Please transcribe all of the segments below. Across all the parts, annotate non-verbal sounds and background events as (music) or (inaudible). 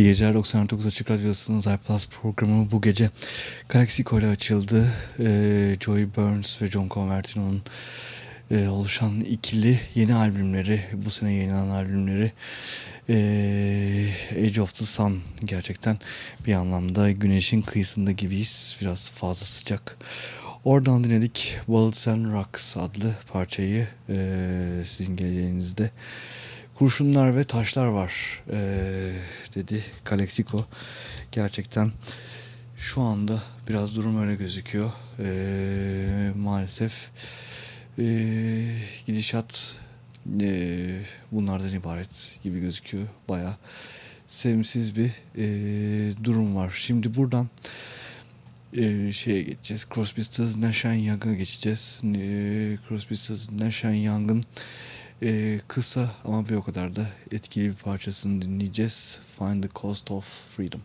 İyi geceler 99 Açık Radyosu'nun iPlus programı bu gece Galaxico ile açıldı. Ee, Joey Burns ve John Convertino'nun e, oluşan ikili yeni albümleri, bu sene yayınlanan albümleri e, Age of the Sun gerçekten bir anlamda güneşin kıyısında gibiyiz. Biraz fazla sıcak. Oradan dinledik Bullets and Rocks adlı parçayı e, sizin geleceğinizde. Kurşunlar ve taşlar var ee, dedi Kalexico. Gerçekten şu anda biraz durum öyle gözüküyor. Ee, maalesef e, gidişat e, bunlardan ibaret gibi gözüküyor. Baya sevimsiz bir e, durum var. Şimdi buradan e, şeye geçeceğiz. Crosby, Stills, Nash Young'a geçeceğiz. E, Crosby, Stills, Nash Young'ın ee, kısa ama bir o kadar da etkili bir parçasını dinleyeceğiz. Find the Cost of Freedom.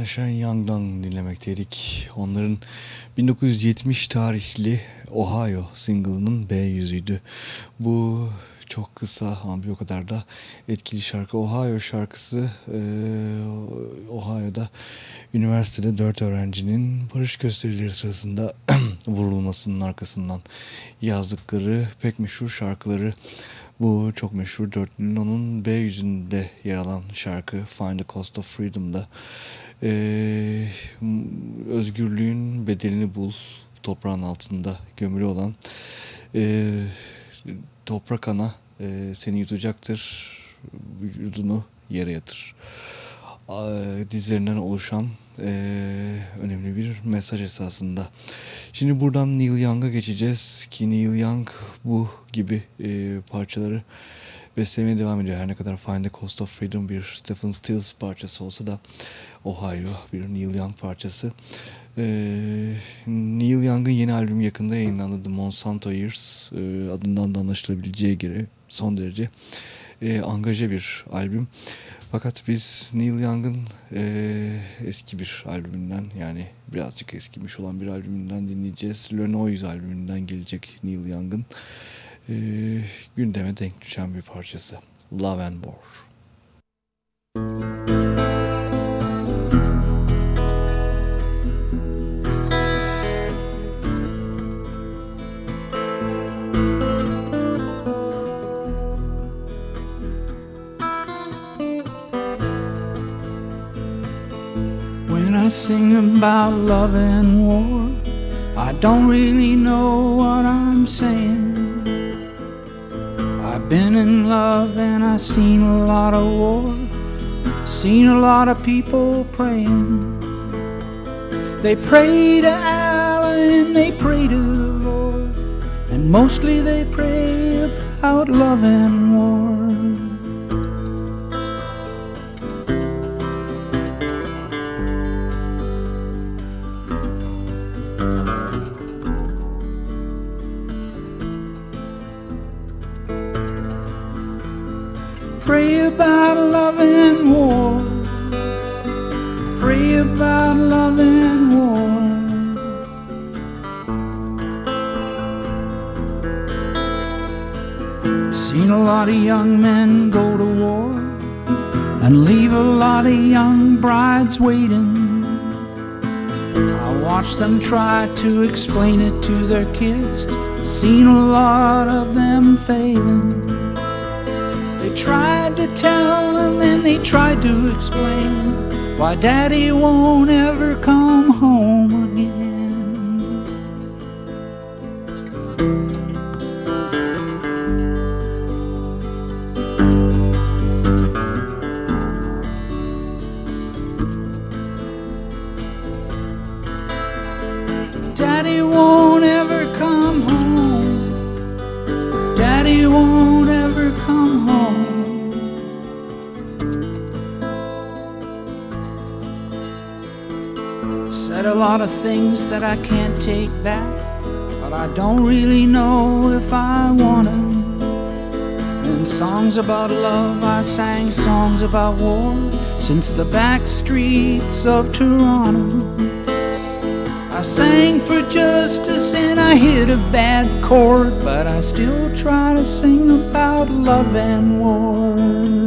Nash Young'dan dinlemekteydik. Onların 1970 tarihli Ohio single'ının B yüzüydü. Bu çok kısa ama bir o kadar da etkili şarkı. Ohio şarkısı e, Ohio'da üniversitede dört öğrencinin barış gösterileri sırasında (clears throat) vurulmasının arkasından yazdıkları pek meşhur şarkıları. Bu çok meşhur dörtlünün onun B yüzünde yer alan şarkı Find the Cost of Freedom'da. Ee, özgürlüğün bedelini bul toprağın altında gömülü olan e, toprak ana e, seni yutacaktır vücudunu yere yatır dizlerinden oluşan e, önemli bir mesaj esasında. Şimdi buradan Neil Young'a geçeceğiz ki Neil Young bu gibi e, parçaları beslemeye devam ediyor. Her ne kadar Find the Cost of Freedom bir Stephen Stills parçası olsa da Ohio bir Neil Young parçası. Ee, Neil Young'ın yeni albümü yakında yayınlandı. The Monsanto Years e, adından da anlaşılabileceği gibi son derece e, angaje bir albüm. Fakat biz Neil Young'ın e, eski bir albümünden yani birazcık eskimiş olan bir albümünden dinleyeceğiz. Le Noise albümünden gelecek Neil Young'ın e, gündeme denk düşen bir parçası. Love and War. When sing about love and war, I don't really know what I'm saying. I've been in love and I've seen a lot of war, seen a lot of people praying. They pray to Allah and they pray to the Lord, and mostly they pray about love and war. To explain it to their kids. Seen a lot of them failing. They tried to tell them and they tried to explain why daddy won't ever back, but I don't really know if I wanna. And songs about love, I sang songs about war since the back streets of Toronto. I sang for justice and I hit a bad chord, but I still try to sing about love and war.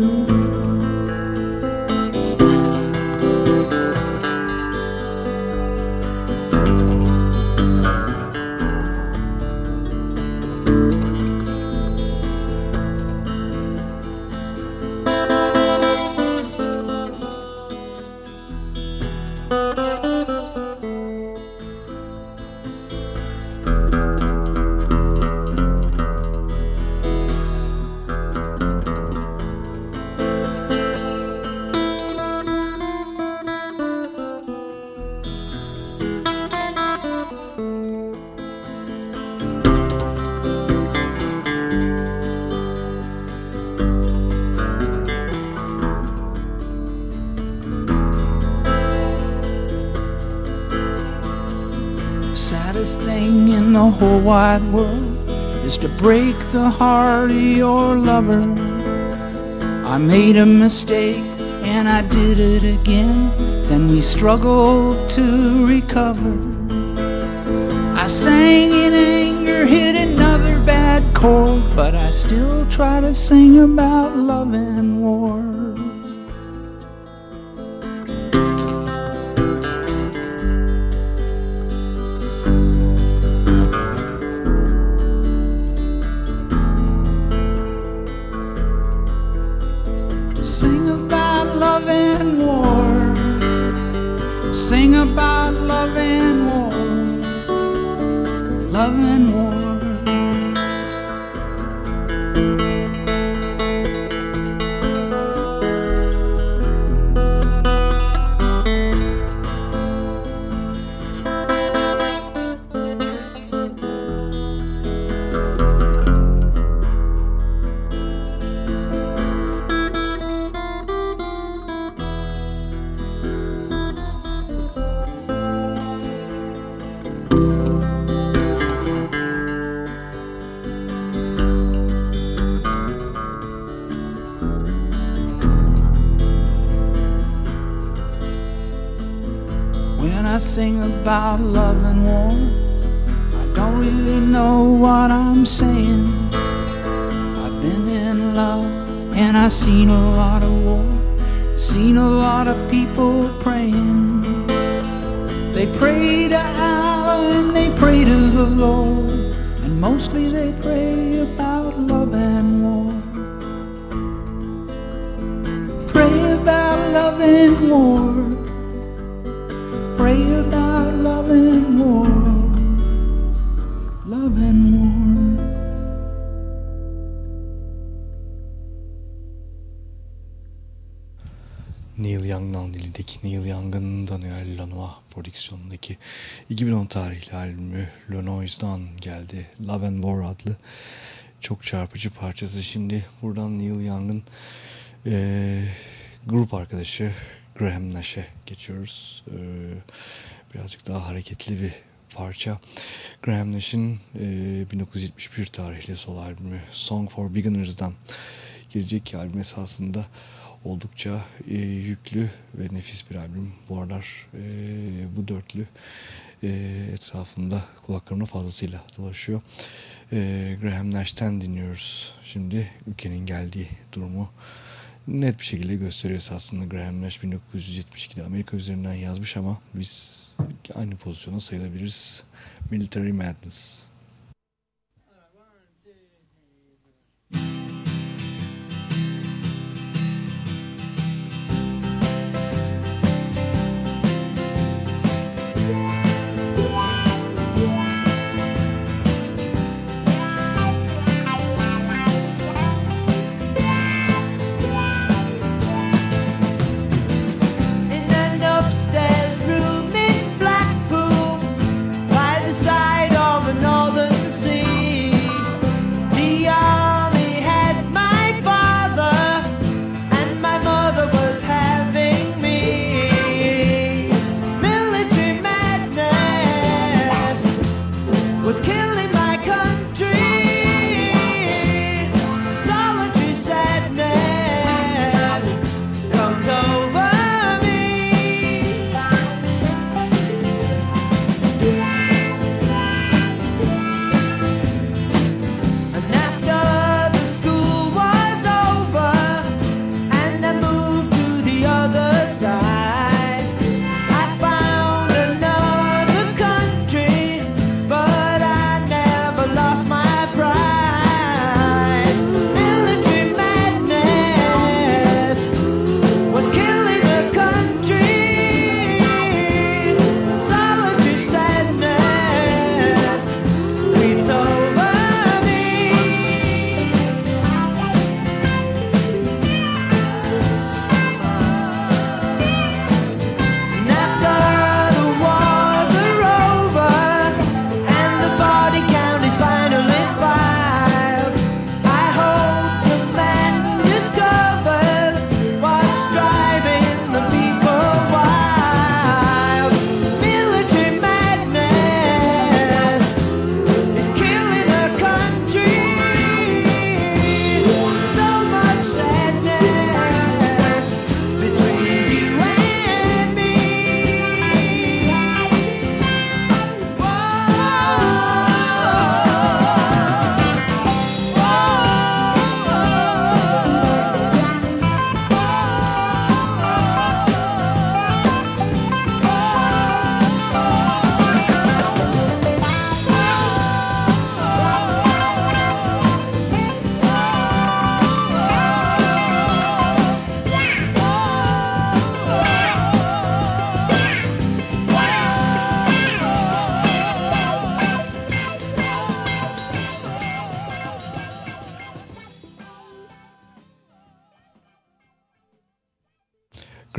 Wide world is to break the heart of your lover. I made a mistake and I did it again. Then we struggled to recover. I sang in anger, hit another bad chord, but I still try to sing about love and war. Sing about love and war, I don't really know what I'm saying. I've been in love and I've seen a lot of war, seen a lot of people praying. They pray to Allah and they pray to the Lord, and mostly they pray about love and war. Pray about love and war. Neil Young'ın Daniel Lanois prodüksiyonundaki 2010 tarihli albümü Le geldi. Love and War adlı çok çarpıcı parçası. Şimdi buradan Neil Young'ın eee, grup arkadaşı Graham Nash'e geçiyoruz. Eee, birazcık daha hareketli bir parça. Graham Nash'in eee, 1971 tarihli sol albümü Song for Beginners'dan gelecek ki albüm esasında oldukça e, yüklü ve nefis bir albüm. Bu aralar e, bu dörtlü e, etrafında kulaklarımda fazlasıyla dolaşıyor. E, Graham Nash'ten dinliyoruz. Şimdi ülkenin geldiği durumu net bir şekilde gösteriyor esasında. Graham Nash 1972'de Amerika üzerinden yazmış ama biz aynı pozisyona sayılabiliriz. Military Madness.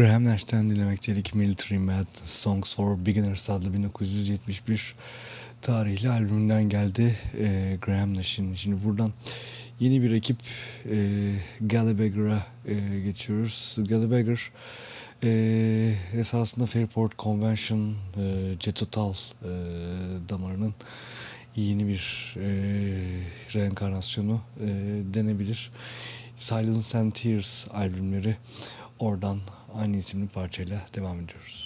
Graham Nash'ten dinlemekteydik Military Madness Songs for Beginners adlı 1971 tarihli albümünden geldi e, Graham Nash'in. Şimdi buradan yeni bir ekip e, Gallagher'a e, geçiyoruz. Gallagher e, esasında Fairport Convention e, Cetotal e, damarının yeni bir e, reenkarnasyonu e, denebilir. Silence and Tears albümleri oradan aynı isimli parçayla devam ediyoruz.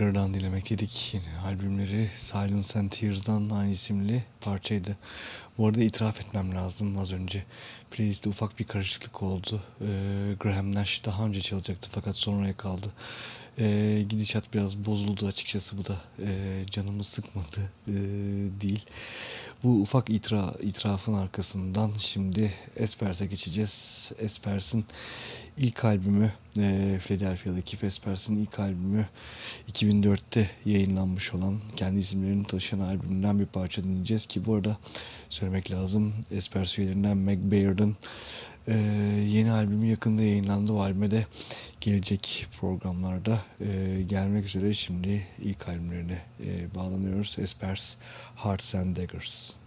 Gallagher'dan dinlemekteydik. Yine albümleri Silence and Tears'dan aynı isimli parçaydı. Bu arada itiraf etmem lazım az önce. Playlist'te ufak bir karışıklık oldu. Ee, Graham Nash daha önce çalacaktı fakat sonraya kaldı. Ee, gidişat biraz bozuldu açıkçası bu da ee, canımı sıkmadı ee, değil. Bu ufak itira, itirafın arkasından şimdi Espers'e geçeceğiz. Espers'in ilk albümü e, Philadelphia'daki Vespers'in ilk albümü 2004'te yayınlanmış olan kendi isimlerini taşıyan albümünden bir parça dinleyeceğiz ki bu arada söylemek lazım Espers üyelerinden Meg Bayard'ın Ee, yeni albümü yakında yayınlandı. O albüme de gelecek programlarda e, gelmek üzere. Şimdi ilk albümlerine e, bağlanıyoruz. Espers Hearts and Daggers.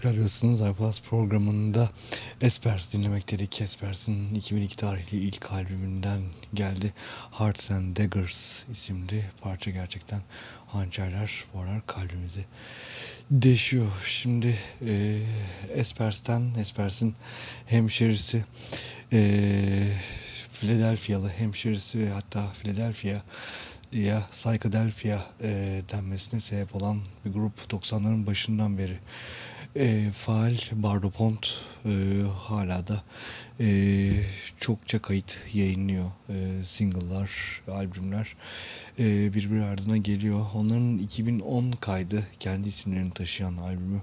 Açık Radyosu'nun iPlus programında Espers dinlemekteydik. Espers'in 2002 tarihli ilk albümünden geldi. Hearts and Daggers isimli parça gerçekten hançerler bu aralar kalbimizi deşiyor. Şimdi e, Espers'ten, Espers'in hemşerisi e, Philadelphia'lı hemşerisi ve hatta Philadelphia ya Psychedelphia e, denmesine sebep olan bir grup 90'ların başından beri e, faal Bardo Pont e, hala da e, çokça kayıt yayınlıyor e, single'lar, albümler e, birbiri ardına geliyor. Onların 2010 kaydı kendi isimlerini taşıyan albümü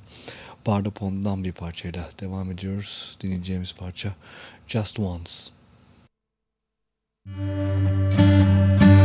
Bardo Pont'dan bir parçayla devam ediyoruz. Dinleyeceğimiz parça Just Once. Sit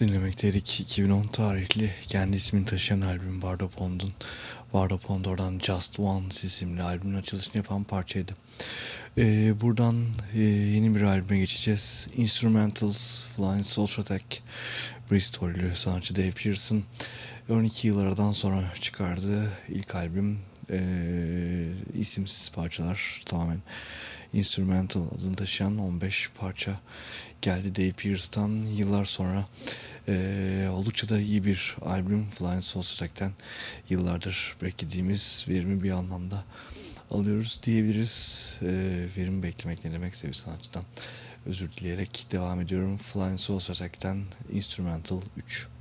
dinlemekteydik. 2010 tarihli kendi ismini taşıyan albüm Bardo Pond'un Bardo Pond oradan Just One isimli albümün açılışını yapan parçaydı. Ee, buradan e, yeni bir albüme geçeceğiz. Instrumentals Flying Social Attack Bristol'lü sanatçı Dave Pearson 12 yıl sonra çıkardığı ilk albüm e, isimsiz parçalar tamamen Instrumental adını taşıyan 15 parça geldi Dave Pearce'tan yıllar sonra e, oldukça da iyi bir albüm Flying Saucer yıllardır beklediğimiz verimi bir anlamda alıyoruz diyebiliriz. E, verim beklemek ne demek sevgili sanatçıdan özür dileyerek devam ediyorum. Flying Saucer Instrumental 3.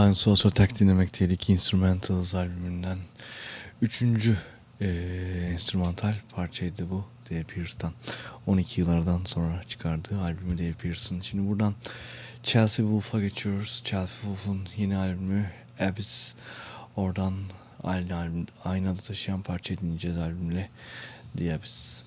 Blind Source Attack dinlemekteydik Instrumentals albümünden. Üçüncü e, enstrümantal parçaydı bu Dave Pearce'dan. 12 yıllardan sonra çıkardığı albümü Dave Pearce'ın. Şimdi buradan Chelsea Wolf'a geçiyoruz. Chelsea Wolf'un yeni albümü Abyss. Oradan aynı, albüm, aynı adı taşıyan parça dinleyeceğiz albümle The Abyss.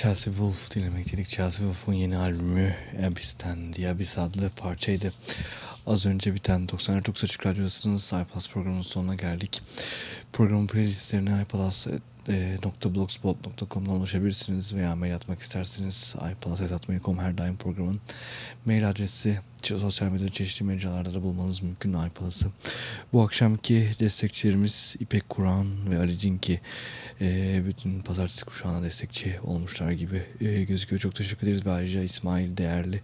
Chelsea Wolf dinlemekteydik. Chelsea Wolf'un yeni albümü Abyss'ten The Abyss adlı parçaydı. Az önce biten 99 Açık Radyosu'nun iPlus programının sonuna geldik. Programın playlistlerine iPlus.blogspot.com'dan ulaşabilirsiniz veya mail atmak isterseniz iPlus.mail.com her daim programın mail adresi sosyal medyada çeşitli mecralarda da bulmanız mümkün iPlus'ı. Bu akşamki destekçilerimiz İpek Kur'an ve Ali Cinki e, bütün pazartesi kuşağına destekçi olmuşlar gibi e, gözüküyor. Çok teşekkür ederiz ve ayrıca İsmail Değerli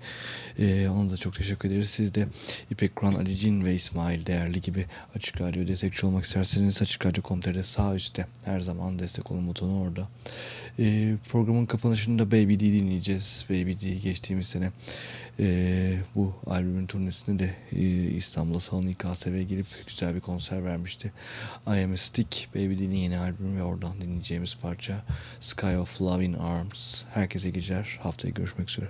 e, ona da çok teşekkür ederiz. Siz de İpek Kur'an, Ali Cin ve İsmail Değerli gibi Açık Radyo destekçi olmak isterseniz Açık Radyo.com.tr'de sağ üstte her zaman destek olun butonu orada. E, programın kapanışında Baby D dinleyeceğiz. Baby D geçtiğimiz sene e, bu albümün turnesinde de e, İstanbul'a Salon İKSV'ye gelip güzel bir konser vermişti. I Am A Stick, Baby D'nin yeni albümü ve oradan dinleyeceğimiz parça Sky of Love in Arms. Herkese geceler. Haftaya görüşmek üzere.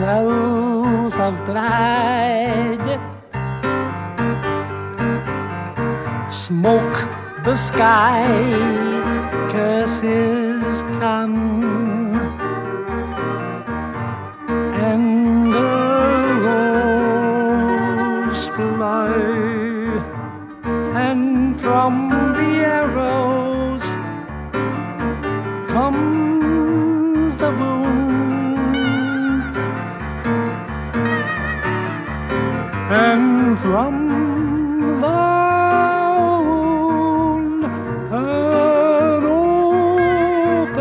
Swells of blood smoke the sky, curses come, and the rose fly, and from the arrows comes the and from the wound an open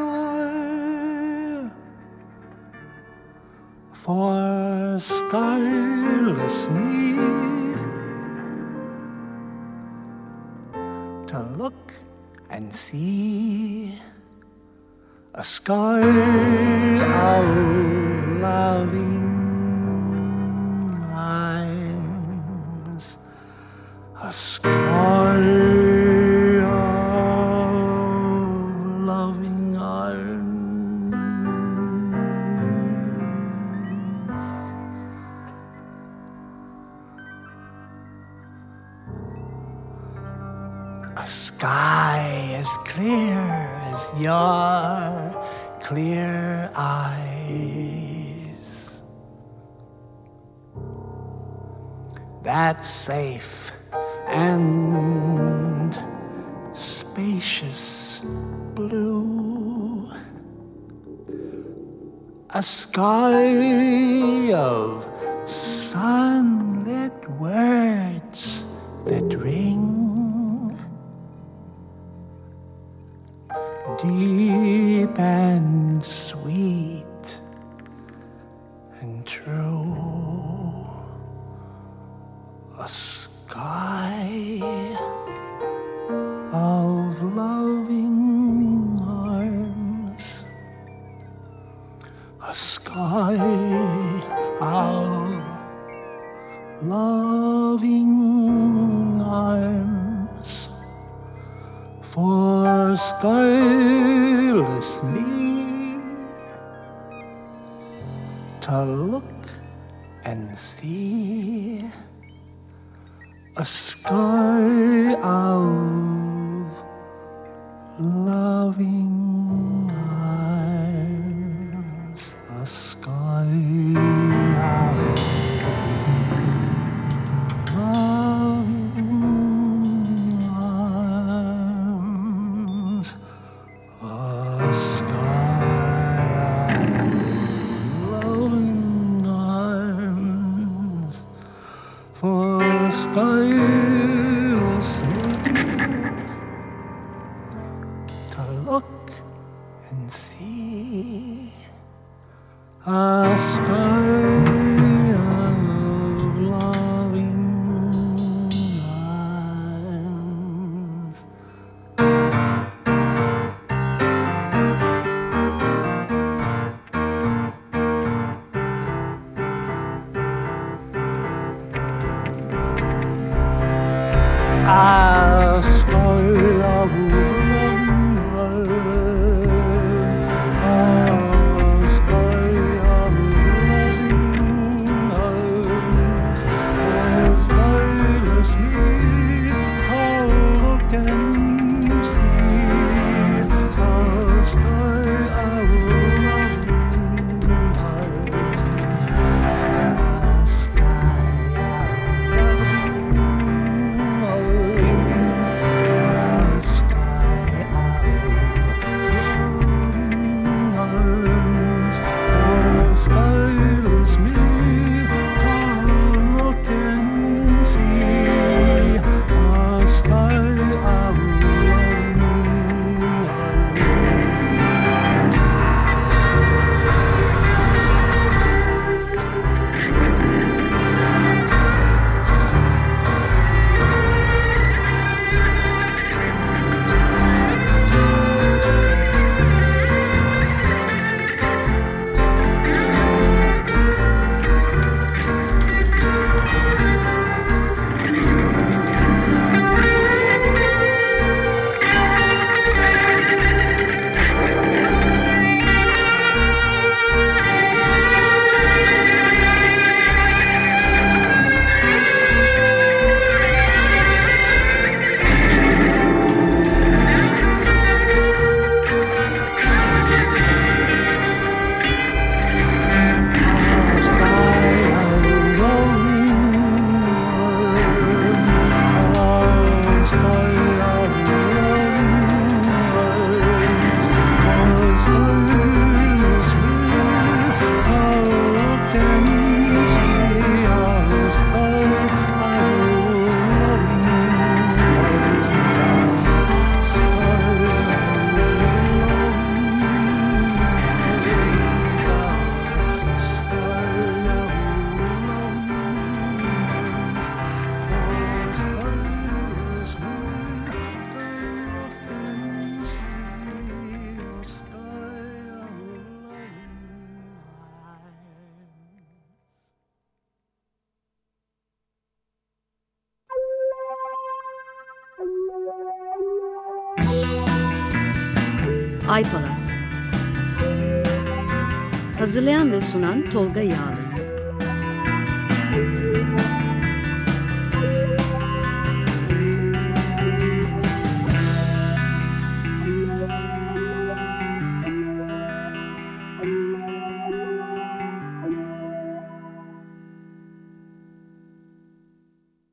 eye for skyless me to look and see a sky of loving say